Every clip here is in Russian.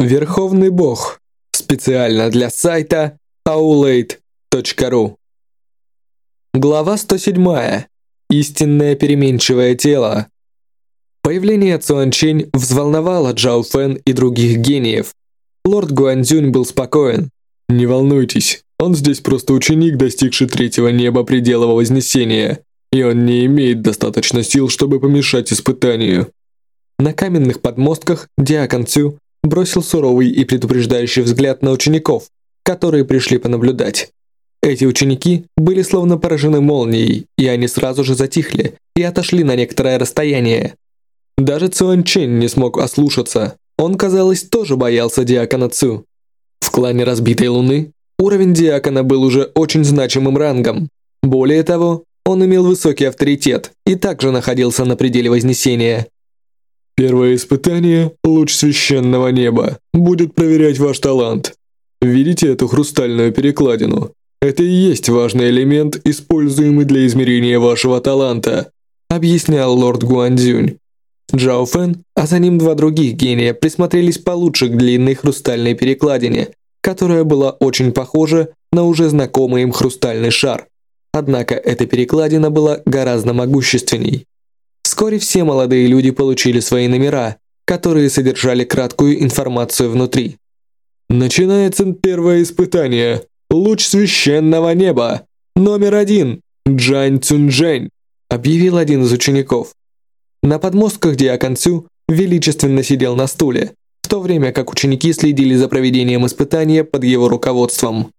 Верховный Бог. Специально для сайта aulade.ru Глава 107. Истинное переменчивое тело. Появление Цуанчень взволновало Джао Фэн и других гениев. Лорд Гуанзюнь был спокоен. «Не волнуйтесь, он здесь просто ученик, достигший третьего неба пределов Вознесения, и он не имеет достаточно сил, чтобы помешать испытанию». На каменных подмостках Диакон Цю бросил суровый и предупреждающий взгляд на учеников, которые пришли понаблюдать. Эти ученики были словно поражены молнией, и они сразу же затихли и отошли на некоторое расстояние. Даже Цуан Чэнь не смог ослушаться, он, казалось, тоже боялся Диакона Цю. В клане Разбитой Луны уровень Диакона был уже очень значимым рангом. Более того, он имел высокий авторитет и также находился на пределе Вознесения. Первое испытание, луч священного неба, будет проверять ваш талант. Видите эту хрустальную перекладину? Это и есть важный элемент, используемый для измерения вашего таланта, объяснял лорд Гуандзюнь. Джао Фэн, а за ним два других гения присмотрелись получше к длинной хрустальной перекладине, которая была очень похожа на уже знакомый им хрустальный шар. Однако эта перекладина была гораздо могущественней. Вскоре все молодые люди получили свои номера, которые содержали краткую информацию внутри. Начинается первое испытание. Луч священного неба. Номер один. Джань Цюнжэнь, объявил один из учеников. На подмостках Диакон Цю величественно сидел на стуле, в то время как ученики следили за проведением испытания под его руководством.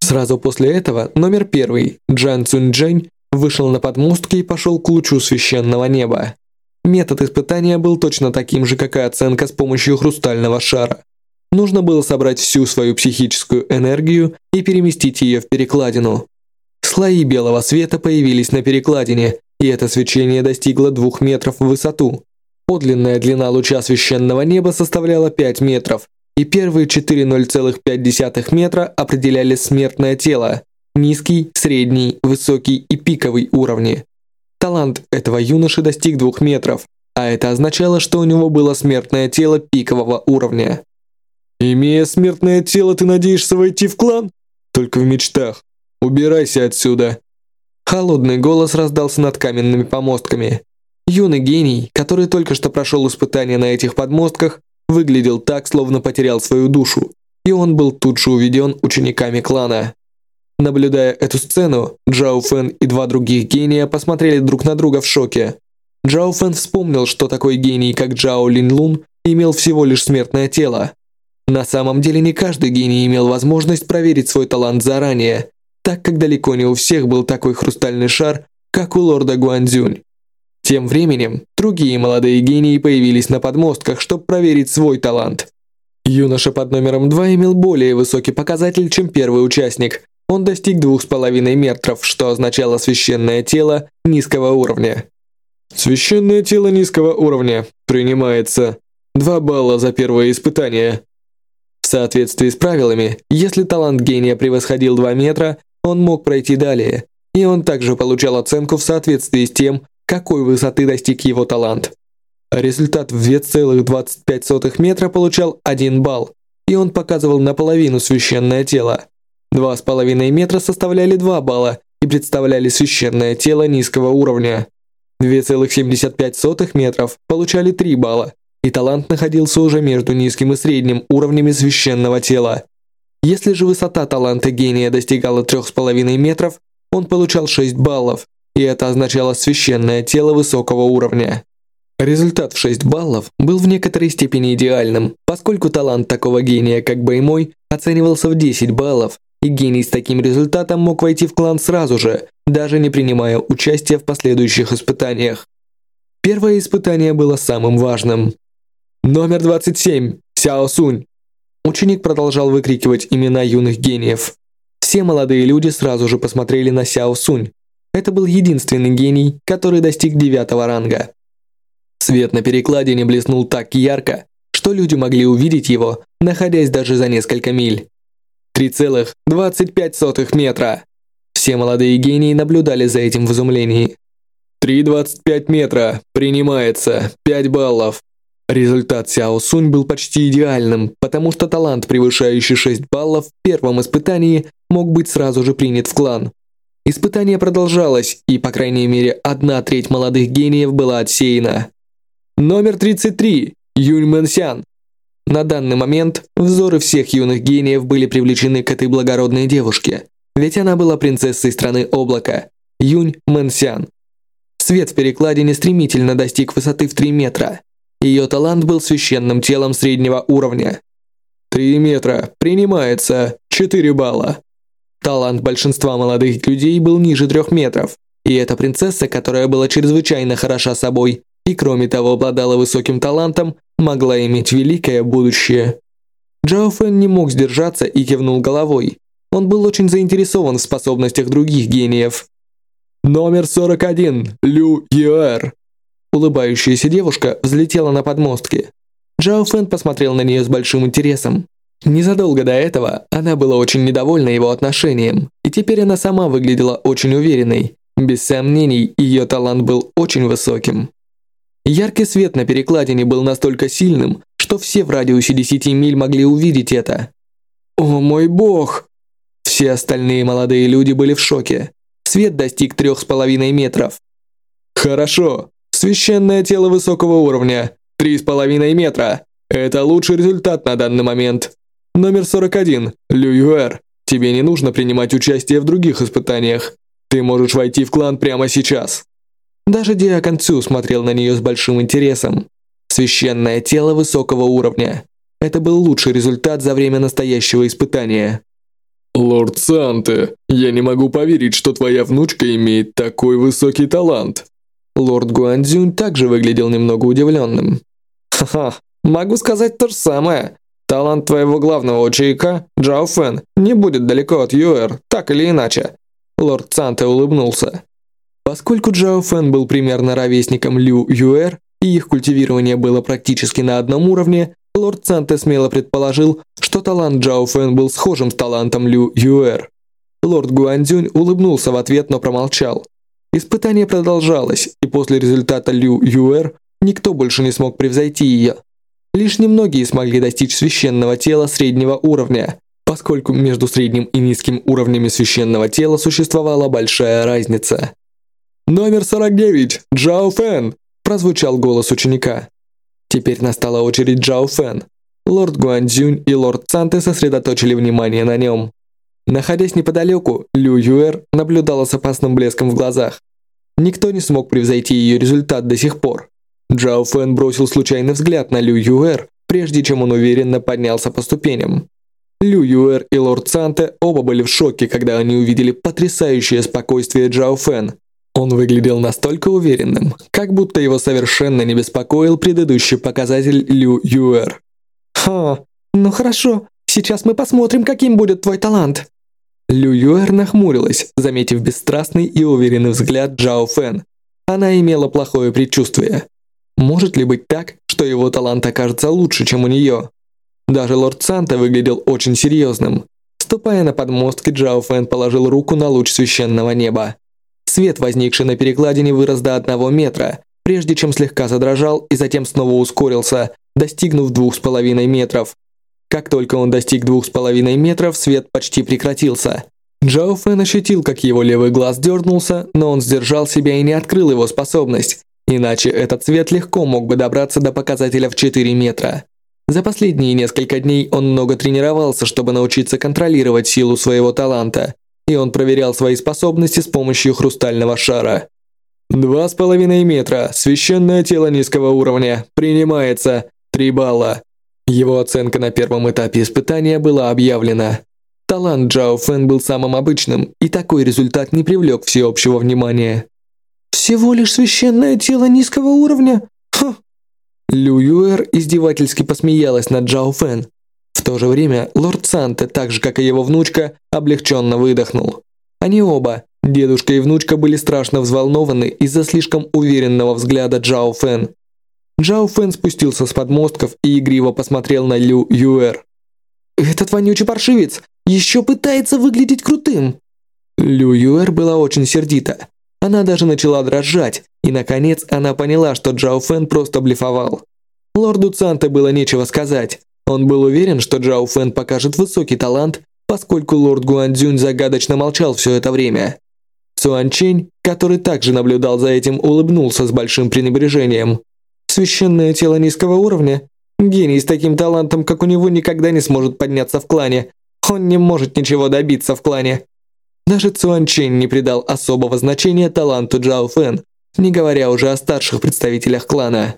Сразу после этого номер первый, Джан Цюньчжэнь, вышел на подмостки и пошел к лучу священного неба. Метод испытания был точно таким же, как и оценка с помощью хрустального шара. Нужно было собрать всю свою психическую энергию и переместить ее в перекладину. Слои белого света появились на перекладине, и это свечение достигло двух метров в высоту. Подлинная длина луча священного неба составляла 5 метров, и первые 4,0,5 метра определяли смертное тело, низкий, средний, высокий и пиковый уровни. Талант этого юноши достиг 2 метров, а это означало, что у него было смертное тело пикового уровня. «Имея смертное тело, ты надеешься войти в клан? Только в мечтах. Убирайся отсюда!» Холодный голос раздался над каменными помостками. Юный гений, который только что прошел испытание на этих подмостках, выглядел так, словно потерял свою душу, и он был тут же уведен учениками клана. Наблюдая эту сцену, Джао Фэн и два других гения посмотрели друг на друга в шоке. Джао Фэн вспомнил, что такой гений, как Джао Лин Лун, имел всего лишь смертное тело. На самом деле не каждый гений имел возможность проверить свой талант заранее, так как далеко не у всех был такой хрустальный шар, как у лорда Гуанзюнь. Тем временем, другие молодые гении появились на подмостках, чтобы проверить свой талант. Юноша под номером 2 имел более высокий показатель, чем первый участник, он достиг двух с половиной метров, что означало священное тело низкого уровня. Священное тело низкого уровня принимается. Два балла за первое испытание. В соответствии с правилами, если талант гения превосходил 2 метра, он мог пройти далее, и он также получал оценку в соответствии с тем, какой высоты достиг его талант. Результат в 2,25 метра получал 1 балл, и он показывал наполовину священное тело. Два с половиной метра составляли 2 балла и представляли священное тело низкого уровня. 2,75 метров получали 3 балла, и талант находился уже между низким и средним уровнями священного тела. Если же высота таланта гения достигала 3,5 метров, он получал 6 баллов, и это означало священное тело высокого уровня. Результат в 6 баллов был в некоторой степени идеальным, поскольку талант такого гения, как Бэймой, оценивался в 10 баллов, и гений с таким результатом мог войти в клан сразу же, даже не принимая участия в последующих испытаниях. Первое испытание было самым важным. Номер 27. Сяо Сунь. Ученик продолжал выкрикивать имена юных гениев. Все молодые люди сразу же посмотрели на Сяо Сунь. Это был единственный гений, который достиг девятого ранга. Свет на перекладине блеснул так ярко, что люди могли увидеть его, находясь даже за несколько миль. 3,25 метра. Все молодые гении наблюдали за этим в изумлении. 3,25 метра. Принимается. 5 баллов. Результат Сяо Сунь был почти идеальным, потому что талант, превышающий 6 баллов в первом испытании, мог быть сразу же принят в клан. Испытание продолжалось, и, по крайней мере, одна треть молодых гениев была отсеяна. Номер 33. Юнь Мэнсян. На данный момент взоры всех юных гениев были привлечены к этой благородной девушке, ведь она была принцессой страны облака, Юнь Мэнсян. Свет в перекладине стремительно достиг высоты в 3 метра. Ее талант был священным телом среднего уровня. 3 метра. Принимается. 4 балла. Талант большинства молодых людей был ниже 3 метров. И эта принцесса, которая была чрезвычайно хороша собой и кроме того обладала высоким талантом, могла иметь великое будущее. Джао Фэн не мог сдержаться и кивнул головой. Он был очень заинтересован в способностях других гениев. Номер 41. Лю Юэр. Улыбающаяся девушка взлетела на подмостки. Джао Фэн посмотрел на нее с большим интересом. Незадолго до этого она была очень недовольна его отношением, и теперь она сама выглядела очень уверенной. Без сомнений, ее талант был очень высоким. Яркий свет на перекладине был настолько сильным, что все в радиусе 10 миль могли увидеть это. «О мой бог!» Все остальные молодые люди были в шоке. Свет достиг трех с половиной метров. «Хорошо. Священное тело высокого уровня. Три с половиной метра. Это лучший результат на данный момент. Номер 41. Лю Юэр. Тебе не нужно принимать участие в других испытаниях. Ты можешь войти в клан прямо сейчас». Даже Диакон Цю смотрел на нее с большим интересом. Священное тело высокого уровня. Это был лучший результат за время настоящего испытания. «Лорд Санте, я не могу поверить, что твоя внучка имеет такой высокий талант». Лорд Гуандзюнь также выглядел немного удивленным. «Ха-ха, могу сказать то же самое. Талант твоего главного ученика, Джао Фэн, не будет далеко от Юэр, так или иначе». Лорд Санте улыбнулся. Поскольку Джао Фэн был примерно ровесником Лю Юэр, и их культивирование было практически на одном уровне, лорд Санте смело предположил, что талант Джао Фэн был схожим с талантом Лю Юэр. Лорд Гуандзюнь улыбнулся в ответ, но промолчал. Испытание продолжалось, и после результата Лю Юэр никто больше не смог превзойти ее. Лишь немногие смогли достичь священного тела среднего уровня, поскольку между средним и низким уровнями священного тела существовала большая разница. «Номер 49, Джао Фэн!» – прозвучал голос ученика. Теперь настала очередь Джао Фэн. Лорд Гуанзюнь и лорд Цанте сосредоточили внимание на нем. Находясь неподалеку, Лю Юэр наблюдала с опасным блеском в глазах. Никто не смог превзойти ее результат до сих пор. Джао Фэн бросил случайный взгляд на Лю Юэр, прежде чем он уверенно поднялся по ступеням. Лю Юэр и лорд Цанте оба были в шоке, когда они увидели потрясающее спокойствие Джао Фэн. Он выглядел настолько уверенным, как будто его совершенно не беспокоил предыдущий показатель Лю Юэр. «Ха, ну хорошо, сейчас мы посмотрим, каким будет твой талант». Лю Юэр нахмурилась, заметив бесстрастный и уверенный взгляд Джао Фэн. Она имела плохое предчувствие. Может ли быть так, что его талант окажется лучше, чем у нее? Даже лорд Санта выглядел очень серьезным. Ступая на подмостки, Джао Фэн положил руку на луч священного неба. Свет, возникший на перекладине, вырос до одного метра, прежде чем слегка задрожал и затем снова ускорился, достигнув двух с половиной метров. Как только он достиг двух с половиной метров, свет почти прекратился. Джао Фэн ощутил, как его левый глаз дернулся, но он сдержал себя и не открыл его способность, иначе этот свет легко мог бы добраться до показателя в 4 метра. За последние несколько дней он много тренировался, чтобы научиться контролировать силу своего таланта, и он проверял свои способности с помощью хрустального шара. Два с половиной метра, священное тело низкого уровня, принимается, три балла. Его оценка на первом этапе испытания была объявлена. Талант Джао Фэн был самым обычным, и такой результат не привлек всеобщего внимания. «Всего лишь священное тело низкого уровня? Ха!» Лю Юэр издевательски посмеялась над Джао Фэн то же время лорд Санте, так же как и его внучка, облегченно выдохнул. Они оба, дедушка и внучка, были страшно взволнованы из-за слишком уверенного взгляда Джао Фэн. Джао Фэн спустился с подмостков и игриво посмотрел на Лю Юэр. «Этот вонючий паршивец еще пытается выглядеть крутым!» Лю Юэр была очень сердита. Она даже начала дрожать, и наконец она поняла, что Джао Фэн просто блефовал. Лорду Цанте было нечего сказать. Он был уверен, что Джао Фэн покажет высокий талант, поскольку лорд Гуандзюнь загадочно молчал все это время. Цуан Чень, который также наблюдал за этим, улыбнулся с большим пренебрежением. Священное тело низкого уровня? Гений с таким талантом, как у него, никогда не сможет подняться в клане. Он не может ничего добиться в клане. Даже Цуан Чень не придал особого значения таланту Джао Фэн, не говоря уже о старших представителях клана.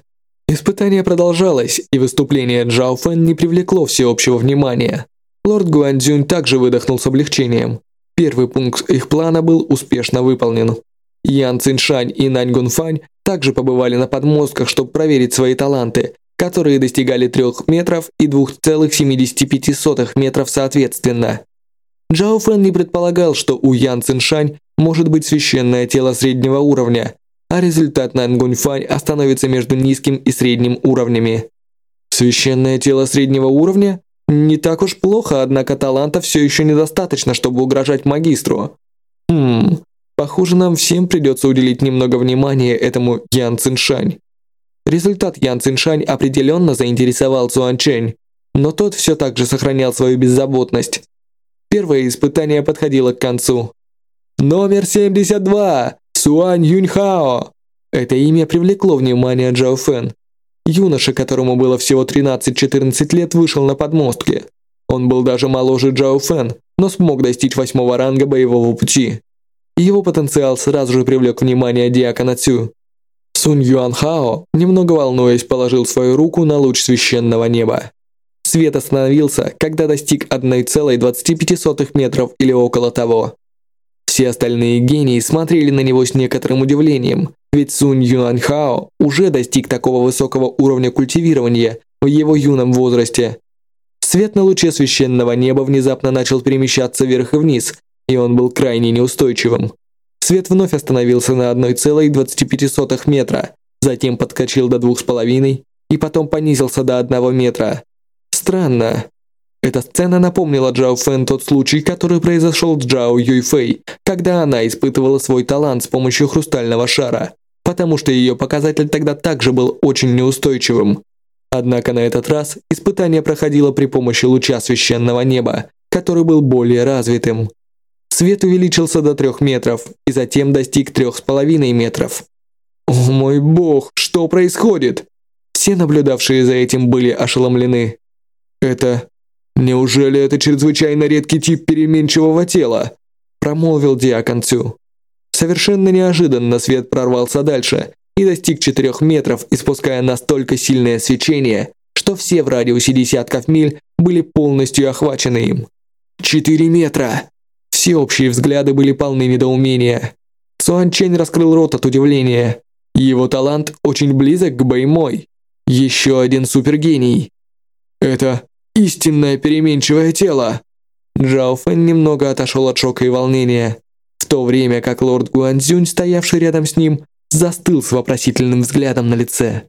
Испытание продолжалось, и выступление Джао Фэн не привлекло всеобщего внимания. Лорд Гуандзюнь также выдохнул с облегчением. Первый пункт их плана был успешно выполнен. Ян Циншань и Нань Гунфань также побывали на подмостках, чтобы проверить свои таланты, которые достигали 3 метров и 2,75 метров соответственно. Джао Фэн не предполагал, что у Ян Циншань может быть священное тело среднего уровня, а результат Гунфань остановится между низким и средним уровнями. Священное тело среднего уровня? Не так уж плохо, однако таланта все еще недостаточно, чтобы угрожать магистру. Хм, похоже, нам всем придется уделить немного внимания этому Ян Циншань. Результат Ян Циншань определенно заинтересовал Цуан Чэнь, но тот все так же сохранял свою беззаботность. Первое испытание подходило к концу. Номер 72. Суань Юньхао. Это имя привлекло внимание Джао Фэн. Юноша, которому было всего 13-14 лет, вышел на подмостки. Он был даже моложе Джао Фэн, но смог достичь восьмого ранга боевого пути. Его потенциал сразу же привлек внимание Диакона Цю. Сунь Юан Хао, немного волнуясь, положил свою руку на луч священного неба. Свет остановился, когда достиг 1,25 метров или около того. Все остальные гении смотрели на него с некоторым удивлением, ведь Сунь Юаньхао уже достиг такого высокого уровня культивирования в его юном возрасте. Свет на луче священного неба внезапно начал перемещаться вверх и вниз, и он был крайне неустойчивым. Свет вновь остановился на 1,25 метра, затем подскочил до 2,5 и потом понизился до 1 метра. Странно. Эта сцена напомнила Джао Фэн тот случай, который произошел с Джао Юйфэй, когда она испытывала свой талант с помощью хрустального шара, потому что ее показатель тогда также был очень неустойчивым. Однако на этот раз испытание проходило при помощи луча священного неба, который был более развитым. Свет увеличился до трех метров и затем достиг трех с половиной метров. О мой бог, что происходит? Все наблюдавшие за этим были ошеломлены. Это «Неужели это чрезвычайно редкий тип переменчивого тела?» – промолвил Диакон Цю. Совершенно неожиданно свет прорвался дальше и достиг 4 метров, испуская настолько сильное свечение, что все в радиусе десятков миль были полностью охвачены им. 4 метра! Всеобщие взгляды были полны недоумения. Цуан Чэнь раскрыл рот от удивления. Его талант очень близок к Бэймой. Еще один супергений. Это истинное переменчивое тело. Джао Фэн немного отошел от шока и волнения, в то время как лорд Гуанзюнь, стоявший рядом с ним, застыл с вопросительным взглядом на лице.